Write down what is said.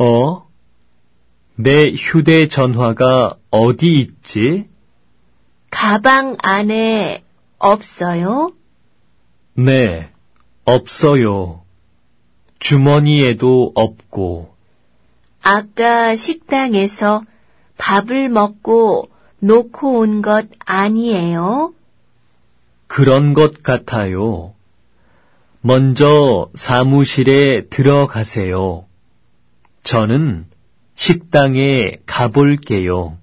어? 내 휴대전화가 어디 있지? 가방 안에 없어요? 네, 없어요. 주머니에도 없고, 아까 식당에서 밥을 먹고 놓고 온 것 아니에요? 그런 것 같아요. 먼저 사무실에 들어가세요. 저는 식당에 가볼게요.